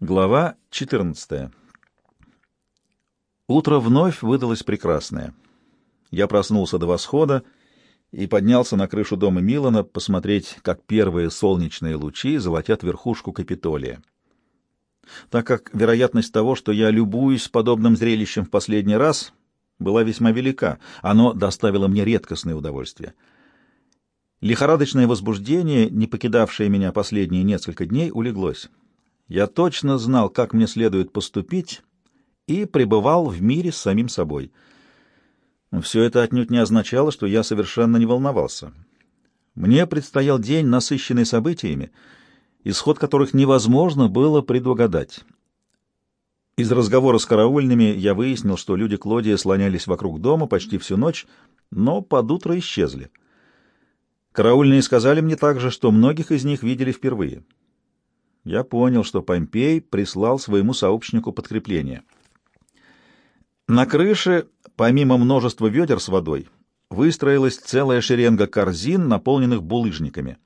Глава 14. Утро вновь выдалось прекрасное. Я проснулся до восхода и поднялся на крышу дома Милана посмотреть, как первые солнечные лучи золотят верхушку Капитолия. Так как вероятность того, что я любуюсь подобным зрелищем в последний раз, была весьма велика, оно доставило мне редкостное удовольствие. Лихорадочное возбуждение, не покидавшее меня последние несколько дней, улеглось. Я точно знал, как мне следует поступить, и пребывал в мире с самим собой. Все это отнюдь не означало, что я совершенно не волновался. Мне предстоял день, насыщенный событиями, исход которых невозможно было предугадать. Из разговора с караульными я выяснил, что люди Клодия слонялись вокруг дома почти всю ночь, но под утро исчезли. Караульные сказали мне также, что многих из них видели впервые я понял, что Помпей прислал своему сообщнику подкрепление. На крыше, помимо множества ведер с водой, выстроилась целая шеренга корзин, наполненных булыжниками.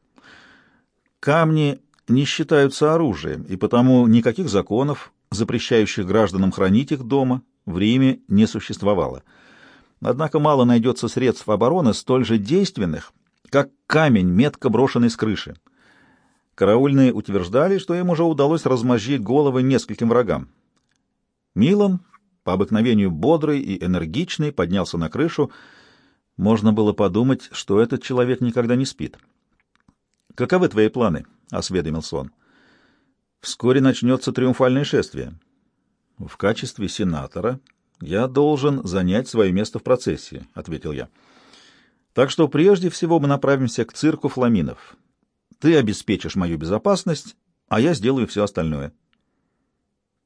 Камни не считаются оружием, и потому никаких законов, запрещающих гражданам хранить их дома, в Риме не существовало. Однако мало найдется средств обороны столь же действенных, как камень, метко брошенный с крыши. Караульные утверждали, что им уже удалось размозжить головы нескольким врагам. Милан, по обыкновению бодрый и энергичный, поднялся на крышу. Можно было подумать, что этот человек никогда не спит. «Каковы твои планы?» — осведомился он. «Вскоре начнется триумфальное шествие. В качестве сенатора я должен занять свое место в процессии», — ответил я. «Так что прежде всего мы направимся к цирку фламинов». Ты обеспечишь мою безопасность, а я сделаю все остальное.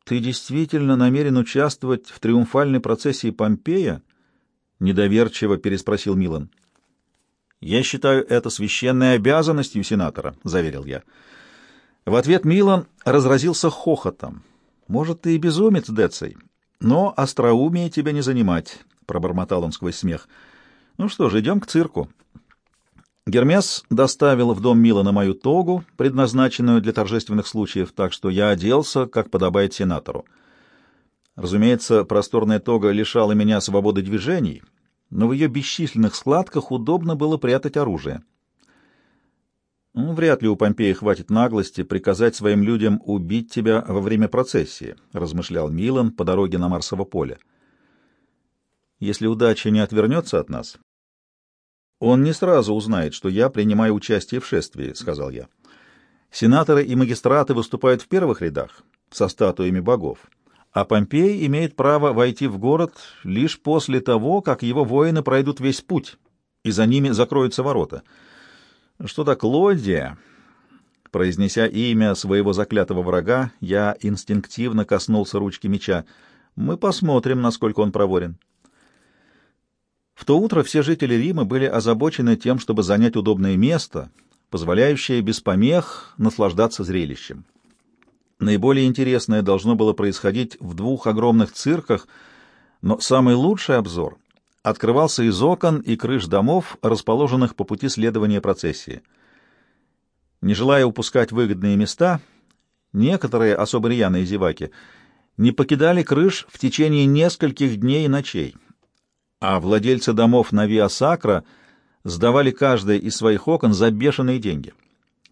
Ты действительно намерен участвовать в триумфальной процессии Помпея? Недоверчиво переспросил Милан. Я считаю это священной обязанностью сенатора, заверил я. В ответ Милан разразился хохотом. Может, ты и безумец, Деций, но остроумие тебя не занимать, пробормотал он сквозь смех. Ну что ж, идем к цирку. Гермес доставил в дом Милана мою тогу, предназначенную для торжественных случаев, так что я оделся, как подобает сенатору. Разумеется, просторная тога лишала меня свободы движений, но в ее бесчисленных складках удобно было прятать оружие. Ну, вряд ли у Помпея хватит наглости приказать своим людям убить тебя во время процессии, размышлял Милан по дороге на Марсово поле. Если удача не отвернется от нас, он не сразу узнает, что я принимаю участие в шествии, — сказал я. Сенаторы и магистраты выступают в первых рядах, со статуями богов, а Помпей имеет право войти в город лишь после того, как его воины пройдут весь путь, и за ними закроются ворота. Что-то Клодия... Произнеся имя своего заклятого врага, я инстинктивно коснулся ручки меча. Мы посмотрим, насколько он проворен. В то утро все жители Рима были озабочены тем, чтобы занять удобное место, позволяющее без помех наслаждаться зрелищем. Наиболее интересное должно было происходить в двух огромных цирках, но самый лучший обзор открывался из окон и крыш домов, расположенных по пути следования процессии. Не желая упускать выгодные места, некоторые особо рьяные зеваки не покидали крыш в течение нескольких дней и ночей — а владельцы домов на Виа-Сакра сдавали каждое из своих окон за бешеные деньги.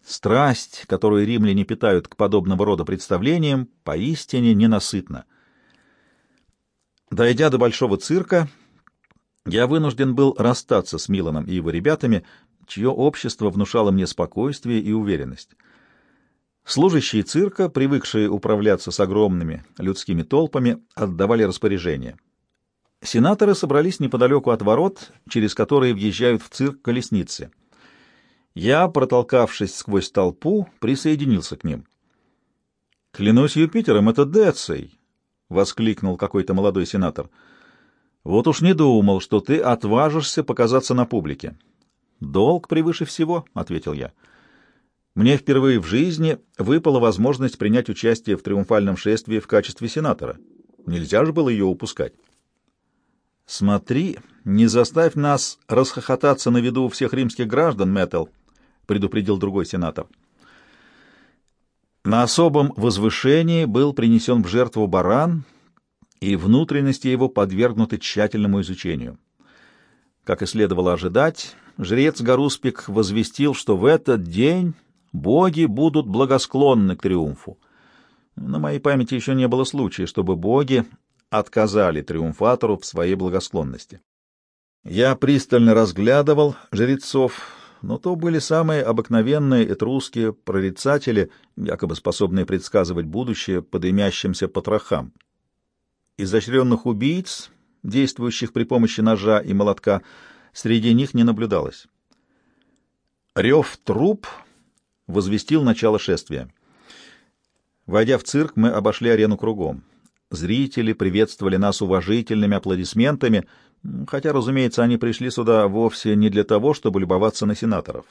Страсть, которую римляне питают к подобного рода представлениям, поистине ненасытна. Дойдя до большого цирка, я вынужден был расстаться с Миланом и его ребятами, чье общество внушало мне спокойствие и уверенность. Служащие цирка, привыкшие управляться с огромными людскими толпами, отдавали распоряжения — Сенаторы собрались неподалеку от ворот, через которые въезжают в цирк колесницы. Я, протолкавшись сквозь толпу, присоединился к ним. «Клянусь Юпитером, это Деций!» — воскликнул какой-то молодой сенатор. «Вот уж не думал, что ты отважишься показаться на публике». «Долг превыше всего», — ответил я. «Мне впервые в жизни выпала возможность принять участие в триумфальном шествии в качестве сенатора. Нельзя же было ее упускать». «Смотри, не заставь нас расхохотаться на виду у всех римских граждан, Мэттл», — предупредил другой сенатор. На особом возвышении был принесен в жертву баран, и внутренности его подвергнуты тщательному изучению. Как и следовало ожидать, жрец Гаруспик возвестил, что в этот день боги будут благосклонны к триумфу. На моей памяти еще не было случая, чтобы боги отказали триумфатору в своей благосклонности. Я пристально разглядывал жрецов, но то были самые обыкновенные этрусские прорицатели, якобы способные предсказывать будущее по дымящимся потрохам. Изощренных убийц, действующих при помощи ножа и молотка, среди них не наблюдалось. Рев труп возвестил начало шествия. Войдя в цирк, мы обошли арену кругом. Зрители приветствовали нас уважительными аплодисментами, хотя, разумеется, они пришли сюда вовсе не для того, чтобы любоваться на сенаторов.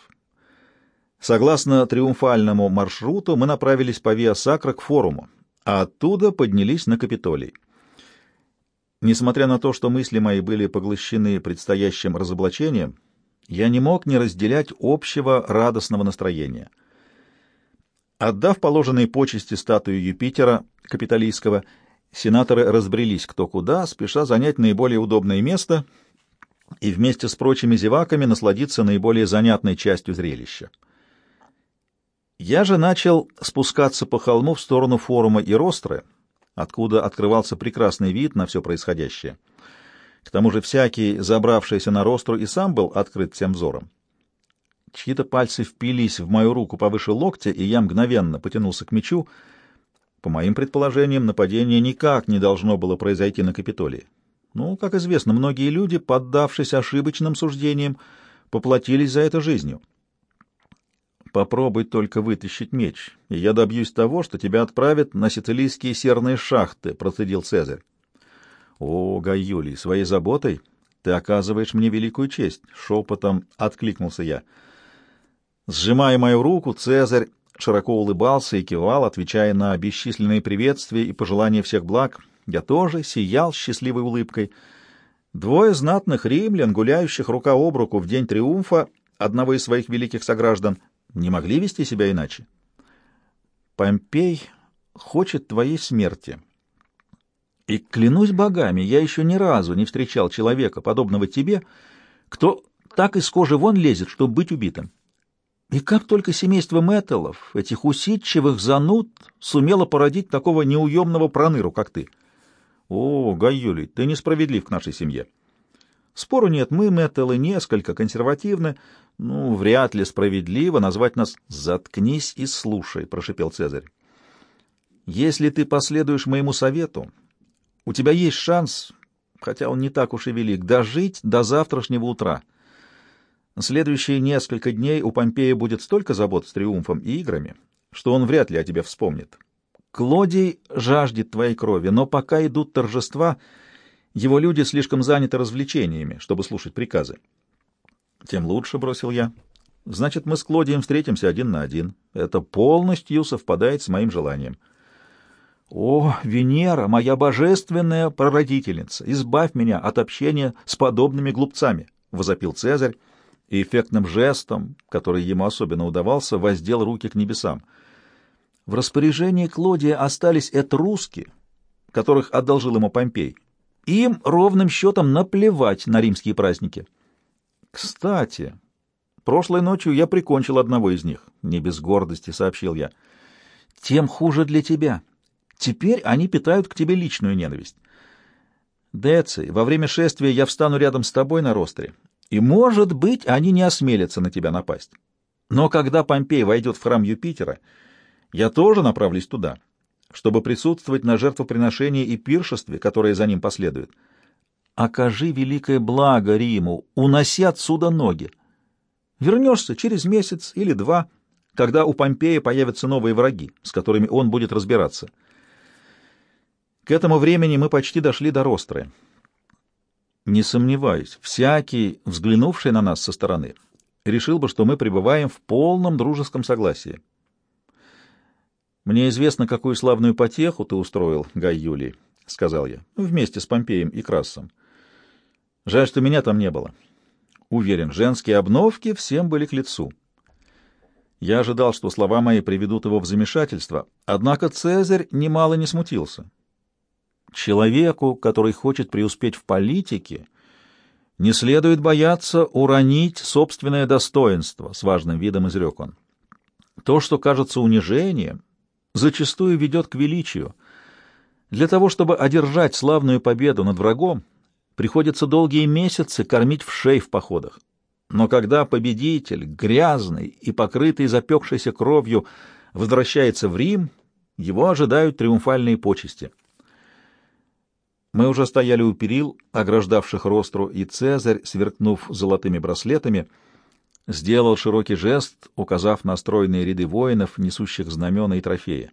Согласно триумфальному маршруту, мы направились по Виа-Сакра к форуму, а оттуда поднялись на Капитолий. Несмотря на то, что мысли мои были поглощены предстоящим разоблачением, я не мог не разделять общего радостного настроения. Отдав положенные почести статуе Юпитера Капитолийского, сенаторы разбрелись кто куда, спеша занять наиболее удобное место и вместе с прочими зеваками насладиться наиболее занятной частью зрелища. Я же начал спускаться по холму в сторону форума Иростры, откуда открывался прекрасный вид на все происходящее. К тому же всякий, забравшийся на ростру, и сам был открыт всем взором. Чьи-то пальцы впились в мою руку повыше локтя, и я мгновенно потянулся к мечу. По моим предположениям, нападение никак не должно было произойти на Капитолии. Ну, как известно, многие люди, поддавшись ошибочным суждениям, поплатились за это жизнью. Попробуй только вытащить меч, и я добьюсь того, что тебя отправят на сицилийские серные шахты, — процедил Цезарь. О, Гай Юлий, своей заботой ты оказываешь мне великую честь, — шепотом откликнулся я. Сжимая мою руку, Цезарь широко улыбался и кивал, отвечая на бесчисленные приветствия и пожелания всех благ. Я тоже сиял счастливой улыбкой. Двое знатных римлян, гуляющих рука об руку в день триумфа одного из своих великих сограждан, не могли вести себя иначе. Помпей хочет твоей смерти. И клянусь богами, я еще ни разу не встречал человека, подобного тебе, кто так из кожи вон лезет, чтобы быть убитым. И как только семейство Мэттеллов, этих усидчивых зануд, сумело породить такого неуемного проныру, как ты? О, Гаюлий, ты несправедлив к нашей семье. Спору нет, мы, Мэттеллы, несколько консервативны, ну, вряд ли справедливо назвать нас «заткнись и слушай», — прошипел Цезарь. «Если ты последуешь моему совету, у тебя есть шанс, хотя он не так уж и велик, дожить до завтрашнего утра. Следующие несколько дней у Помпея будет столько забот с триумфом и играми, что он вряд ли о тебе вспомнит. Клодий жаждет твоей крови, но пока идут торжества, его люди слишком заняты развлечениями, чтобы слушать приказы. Тем лучше, — бросил я. Значит, мы с Клодием встретимся один на один. Это полностью совпадает с моим желанием. О, Венера, моя божественная прародительница, избавь меня от общения с подобными глупцами, — возопил Цезарь и эффектным жестом, который ему особенно удавался, воздел руки к небесам. В распоряжении Клодия остались этруски, которых одолжил ему Помпей. Им ровным счетом наплевать на римские праздники. Кстати, прошлой ночью я прикончил одного из них, не без гордости сообщил я. Тем хуже для тебя. Теперь они питают к тебе личную ненависть. Деций, во время шествия я встану рядом с тобой на ростре, и, может быть, они не осмелятся на тебя напасть. Но когда Помпей войдет в храм Юпитера, я тоже направлюсь туда, чтобы присутствовать на жертвоприношении и пиршестве, которое за ним последует окажи великое благо Риму, уноси отсюда ноги. Вернешься через месяц или два, когда у Помпея появятся новые враги, с которыми он будет разбираться. К этому времени мы почти дошли до Ростры. Не сомневаюсь, всякий, взглянувший на нас со стороны, решил бы, что мы пребываем в полном дружеском согласии. «Мне известно, какую славную потеху ты устроил, Гай Юлий», — сказал я, — «вместе с Помпеем и Красом. Жаль, что меня там не было. Уверен, женские обновки всем были к лицу. Я ожидал, что слова мои приведут его в замешательство, однако Цезарь немало не смутился. Человеку, который хочет преуспеть в политике, не следует бояться уронить собственное достоинство, с важным видом изрек он. То, что кажется унижением, зачастую ведет к величию. Для того, чтобы одержать славную победу над врагом, приходится долгие месяцы кормить в шей в походах. Но когда победитель, грязный и покрытый запекшейся кровью, возвращается в Рим, его ожидают триумфальные почести. Мы уже стояли у перил, ограждавших ростру, и Цезарь, сверкнув золотыми браслетами, сделал широкий жест, указав на стройные ряды воинов, несущих знамена и трофеи.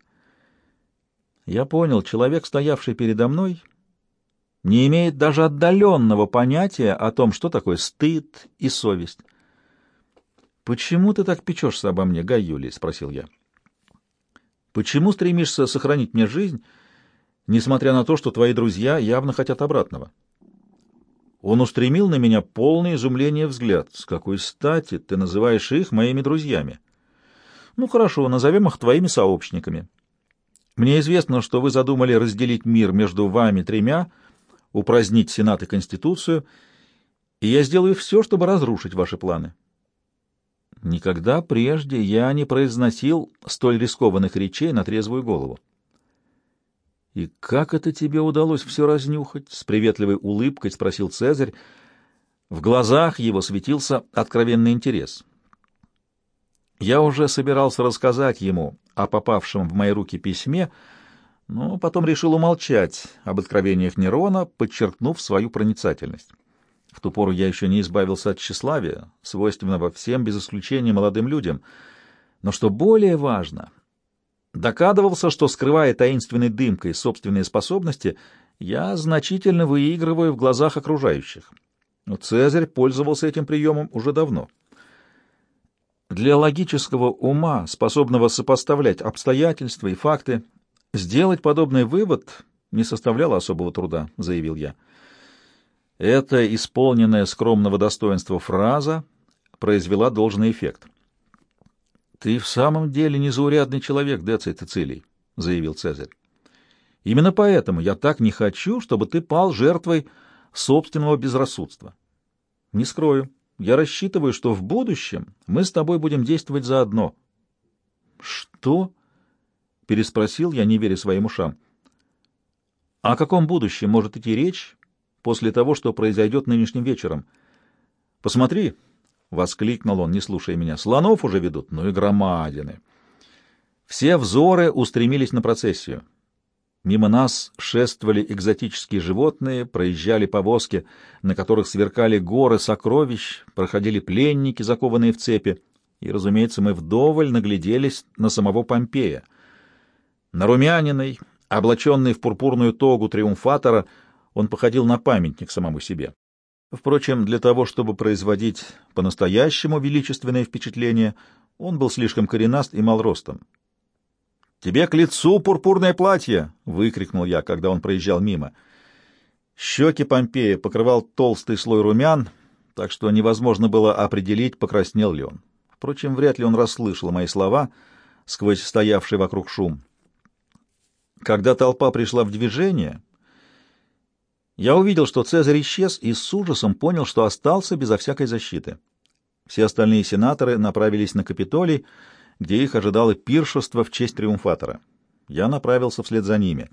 Я понял, человек, стоявший передо мной, не имеет даже отдаленного понятия о том, что такое стыд и совесть. «Почему ты так печешься обо мне, Гай Юлий?» — спросил я. «Почему стремишься сохранить мне жизнь, несмотря на то, что твои друзья явно хотят обратного?» Он устремил на меня полное изумление взгляд. «С какой стати ты называешь их моими друзьями?» «Ну хорошо, назовем их твоими сообщниками. Мне известно, что вы задумали разделить мир между вами тремя — упразднить Сенат и Конституцию, и я сделаю все, чтобы разрушить ваши планы. Никогда прежде я не произносил столь рискованных речей на трезвую голову. «И как это тебе удалось все разнюхать?» — с приветливой улыбкой спросил Цезарь. В глазах его светился откровенный интерес. Я уже собирался рассказать ему о попавшем в мои руки письме, — но потом решил умолчать об откровениях Нерона, подчеркнув свою проницательность. В ту пору я еще не избавился от тщеславия, свойственного всем без исключения молодым людям. Но что более важно, докадывался, что, скрывая таинственной дымкой собственные способности, я значительно выигрываю в глазах окружающих. Но Цезарь пользовался этим приемом уже давно. Для логического ума, способного сопоставлять обстоятельства и факты, Сделать подобный вывод не составляло особого труда, заявил я. Эта исполненная скромного достоинства фраза произвела должный эффект. Ты в самом деле незаурядный человек, Деций Цицилий, заявил Цезарь. Именно поэтому я так не хочу, чтобы ты пал жертвой собственного безрассудства. Не скрою, я рассчитываю, что в будущем мы с тобой будем действовать заодно. Что? переспросил я, не веря своим ушам. О каком будущем может идти речь после того, что произойдет нынешним вечером? Посмотри, — воскликнул он, не слушая меня, — слонов уже ведут, ну и громадины. Все взоры устремились на процессию. Мимо нас шествовали экзотические животные, проезжали повозки, на которых сверкали горы сокровищ, проходили пленники, закованные в цепи, и, разумеется, мы вдоволь нагляделись на самого Помпея — Нарумяненный, облаченный в пурпурную тогу триумфатора, он походил на памятник самому себе. Впрочем, для того, чтобы производить по-настоящему величественное впечатление, он был слишком коренаст и мал ростом. «Тебе к лицу пурпурное платье!» — выкрикнул я, когда он проезжал мимо. Щеки Помпея покрывал толстый слой румян, так что невозможно было определить, покраснел ли он. Впрочем, вряд ли он расслышал мои слова сквозь стоявший вокруг шум. Когда толпа пришла в движение, я увидел, что Цезарь исчез, и с ужасом понял, что остался безо всякой защиты. Все остальные сенаторы направились на Капитолий, где их ожидало пиршество в честь триумфатора. Я направился вслед за ними.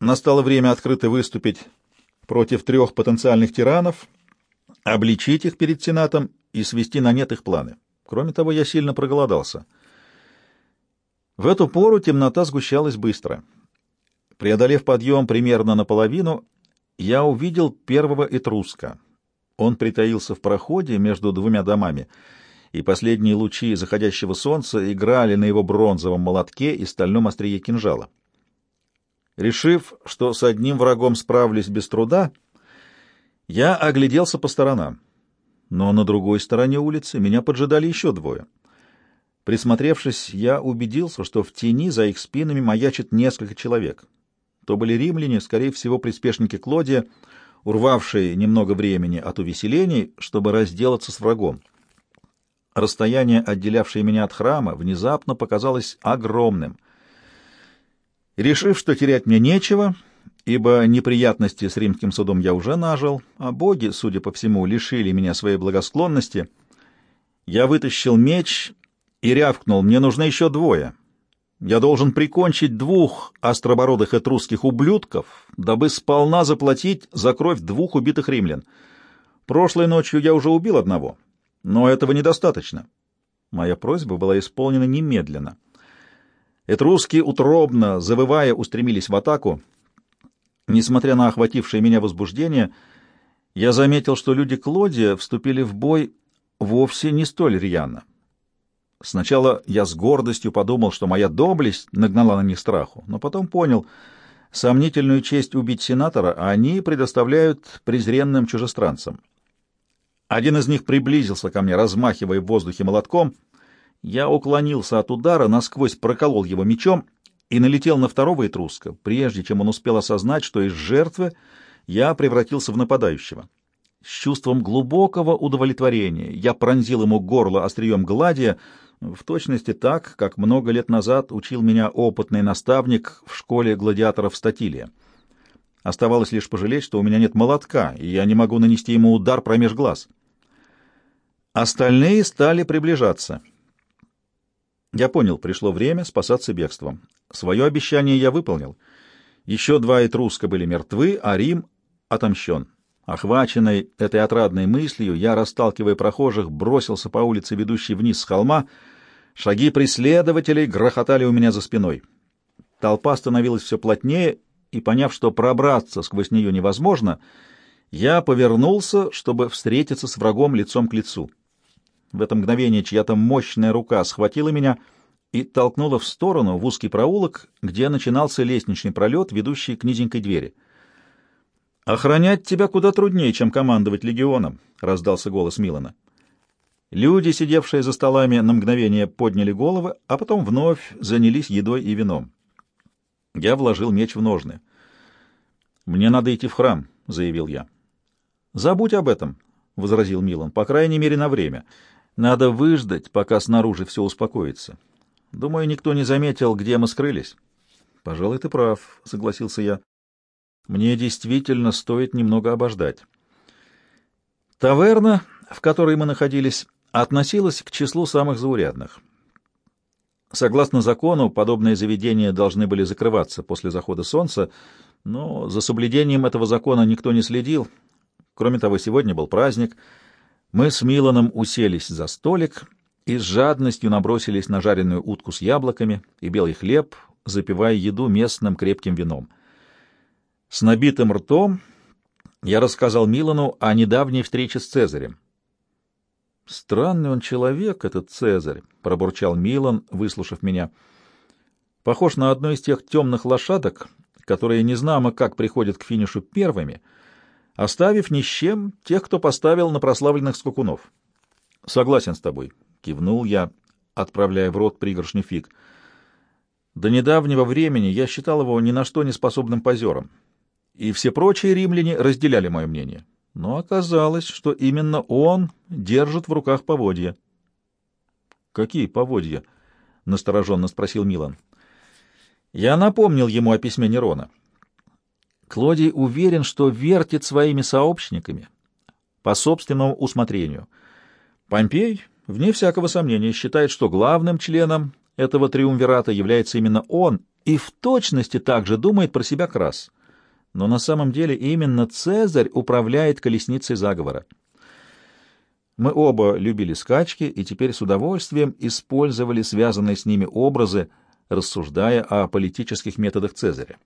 Настало время открыто выступить против трех потенциальных тиранов, обличить их перед Сенатом и свести на нет их планы. Кроме того, я сильно проголодался — в эту пору темнота сгущалась быстро. Преодолев подъем примерно наполовину, я увидел первого этруска. Он притаился в проходе между двумя домами, и последние лучи заходящего солнца играли на его бронзовом молотке и стальном острие кинжала. Решив, что с одним врагом справлюсь без труда, я огляделся по сторонам. Но на другой стороне улицы меня поджидали еще двое — Присмотревшись, я убедился, что в тени за их спинами маячит несколько человек. То были римляне, скорее всего, приспешники Клодия, урвавшие немного времени от увеселений, чтобы разделаться с врагом. Расстояние, отделявшее меня от храма, внезапно показалось огромным. Решив, что терять мне нечего, ибо неприятности с римским судом я уже нажил, а боги, судя по всему, лишили меня своей благосклонности, я вытащил меч и рявкнул, мне нужно еще двое. Я должен прикончить двух остробородых этрусских ублюдков, дабы сполна заплатить за кровь двух убитых римлян. Прошлой ночью я уже убил одного, но этого недостаточно. Моя просьба была исполнена немедленно. Этруски, утробно, завывая, устремились в атаку. Несмотря на охватившее меня возбуждение, я заметил, что люди Клодия вступили в бой вовсе не столь рьяно. Сначала я с гордостью подумал, что моя доблесть нагнала на них страху, но потом понял, сомнительную честь убить сенатора они предоставляют презренным чужестранцам. Один из них приблизился ко мне, размахивая в воздухе молотком. Я уклонился от удара, насквозь проколол его мечом и налетел на второго этруска, прежде чем он успел осознать, что из жертвы я превратился в нападающего. С чувством глубокого удовлетворения я пронзил ему горло острием гладия, в точности так, как много лет назад учил меня опытный наставник в школе гладиаторов Статилия. Оставалось лишь пожалеть, что у меня нет молотка, и я не могу нанести ему удар промеж глаз. Остальные стали приближаться. Я понял, пришло время спасаться бегством. Свое обещание я выполнил. Еще два этруска были мертвы, а Рим отомщен. Охваченный этой отрадной мыслью, я, расталкивая прохожих, бросился по улице, ведущей вниз с холма. Шаги преследователей грохотали у меня за спиной. Толпа становилась все плотнее, и, поняв, что пробраться сквозь нее невозможно, я повернулся, чтобы встретиться с врагом лицом к лицу. В это мгновение чья-то мощная рука схватила меня и толкнула в сторону, в узкий проулок, где начинался лестничный пролет, ведущий к низенькой двери. «Охранять тебя куда труднее, чем командовать легионом», — раздался голос Милана. Люди, сидевшие за столами, на мгновение подняли головы, а потом вновь занялись едой и вином. Я вложил меч в ножны. «Мне надо идти в храм», — заявил я. «Забудь об этом», — возразил Милан, — «по крайней мере, на время. Надо выждать, пока снаружи все успокоится. Думаю, никто не заметил, где мы скрылись». «Пожалуй, ты прав», — согласился я. «Мне действительно стоит немного обождать». Таверна, в которой мы находились, относилась к числу самых заурядных. Согласно закону, подобные заведения должны были закрываться после захода солнца, но за соблюдением этого закона никто не следил. Кроме того, сегодня был праздник. Мы с Миланом уселись за столик и с жадностью набросились на жареную утку с яблоками и белый хлеб, запивая еду местным крепким вином. С набитым ртом я рассказал Милану о недавней встрече с Цезарем. Странный он человек, этот Цезарь, — пробурчал Милан, выслушав меня. Похож на одну из тех темных лошадок, которые незнамо как приходят к финишу первыми, оставив ни с чем тех, кто поставил на прославленных скакунов. — Согласен с тобой, — кивнул я, отправляя в рот пригоршню фиг. До недавнего времени я считал его ни на что не способным позером, и все прочие римляне разделяли мое мнение но оказалось, что именно он держит в руках поводья. «Какие поводья?» — настороженно спросил Милан. Я напомнил ему о письме Нерона. Клодий уверен, что вертит своими сообщниками по собственному усмотрению. Помпей, вне всякого сомнения, считает, что главным членом этого триумвирата является именно он, и в точности также думает про себя Крас но на самом деле именно Цезарь управляет колесницей заговора. Мы оба любили скачки и теперь с удовольствием использовали связанные с ними образы, рассуждая о политических методах Цезаря.